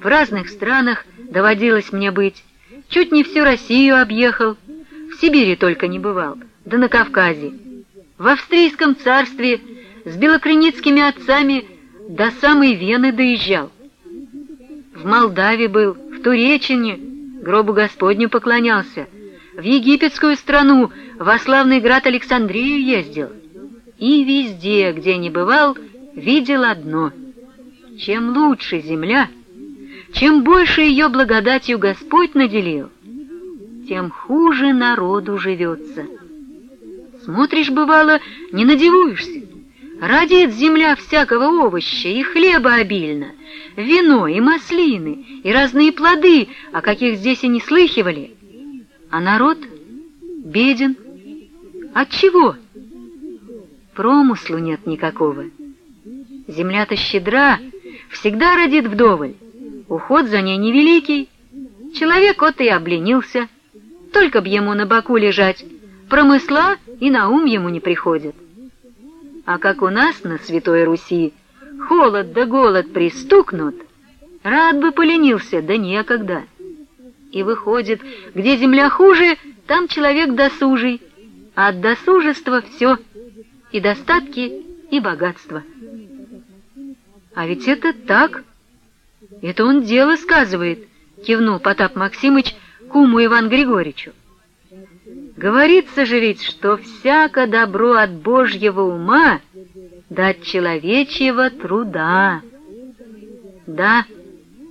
В разных странах доводилось мне быть. Чуть не всю Россию объехал. В Сибири только не бывал, да на Кавказе. В австрийском царстве с белокреницкими отцами до самой Вены доезжал. В Молдаве был, в Туречине, гробу Господню поклонялся, в египетскую страну, во славный град Александрию ездил. И везде, где не бывал, видел одно. Чем лучше земля, чем больше ее благодатью Господь наделил, тем хуже народу живется. Смотришь, бывало, не надевуешься. Родит земля всякого овоща и хлеба обильно, вино и маслины, и разные плоды, о каких здесь и не слыхивали. А народ беден. От чего? Промыслу нет никакого. Земля-то щедра, всегда родит вдоволь. Уход за ней невеликий. Человек вот и обленился. Только б ему на боку лежать, промысла и на ум ему не приходит. А как у нас на Святой Руси холод да голод пристукнут, рад бы поленился, да некогда. И выходит, где земля хуже, там человек досужий, а от досужества все, и достатки, и богатство. А ведь это так. Это он дело сказывает, кивнул Потап Максимыч куму Иван Григорьевичу. Говорится же ведь, что всяко добро от Божьего ума да от человечьего труда. Да,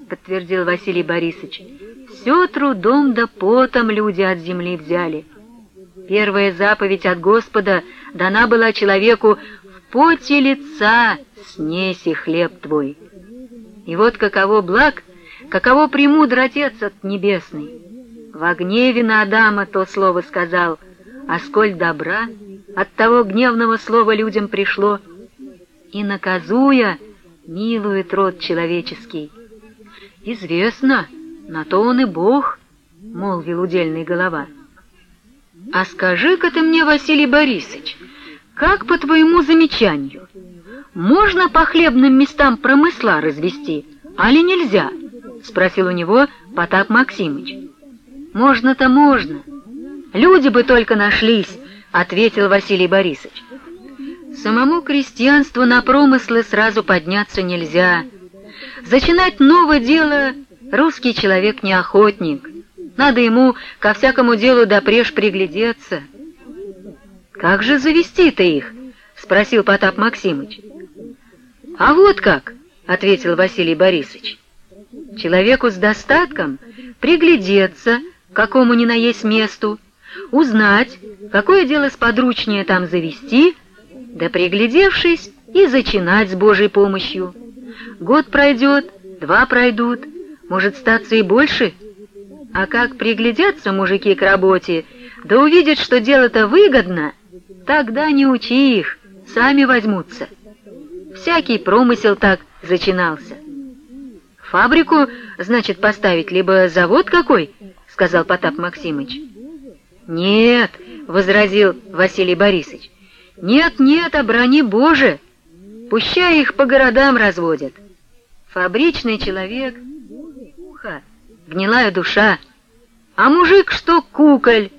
подтвердил Василий Борисович, все трудом да потом люди от земли взяли. Первая заповедь от Господа дана была человеку в поте лица снеси хлеб твой. И вот каково благ, каково премудр Отец от Небесный. В гневе на Адама то слово сказал, а сколь добра от того гневного слова людям пришло, и, наказуя, милует род человеческий. Известно, на то он и Бог, — молвил удельный голова. А скажи-ка ты мне, Василий Борисович, как по твоему замечанию, можно по хлебным местам промысла развести, али нельзя? — спросил у него Потап Максимыч. «Можно-то можно. Люди бы только нашлись», — ответил Василий Борисович. «Самому крестьянству на промыслы сразу подняться нельзя. Зачинать новое дело русский человек не охотник. Надо ему ко всякому делу допреж приглядеться». «Как же завести-то их?» — спросил Потап Максимыч. «А вот как!» — ответил Василий Борисович. «Человеку с достатком приглядеться, какому ни на есть месту, узнать, какое дело сподручнее там завести, да приглядевшись и зачинать с Божьей помощью. Год пройдет, два пройдут, может статься и больше. А как приглядятся мужики к работе, да увидят, что дело-то выгодно, тогда не учи их, сами возьмутся. Всякий промысел так зачинался. Фабрику, значит, поставить, либо завод какой — сказал Потап Максимыч. «Нет», — возразил Василий Борисович, — «нет, нет, обрани Боже! Пущай их по городам разводят. Фабричный человек — ухо, гнилая душа, а мужик что куколь,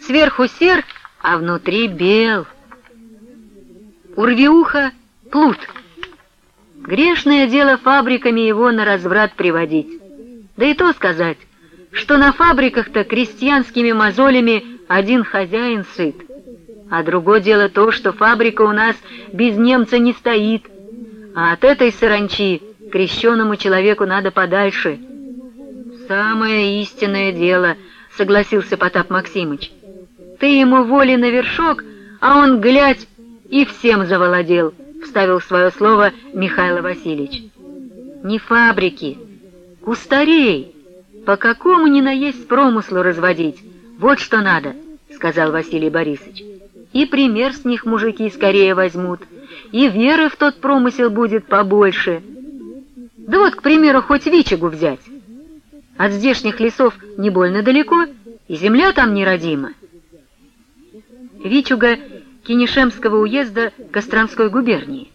сверху сер, а внутри бел. Урви ухо — плут. Грешное дело фабриками его на разврат приводить. Да и то сказать — что на фабриках-то крестьянскими мозолями один хозяин сыт. А другое дело то, что фабрика у нас без немца не стоит, а от этой саранчи крещенному человеку надо подальше. «Самое истинное дело», — согласился Потап Максимыч. «Ты ему воли на вершок, а он, глядь, и всем завладел», — вставил свое слово Михаил Васильевич. «Не фабрики, кустарей». По какому ни наесть промыслу разводить? Вот что надо, — сказал Василий Борисович. И пример с них мужики скорее возьмут, и веры в тот промысел будет побольше. Да вот, к примеру, хоть Вичегу взять. От здешних лесов не больно далеко, и земля там неродима. Вичуга Кинешемского уезда Костромской губернии.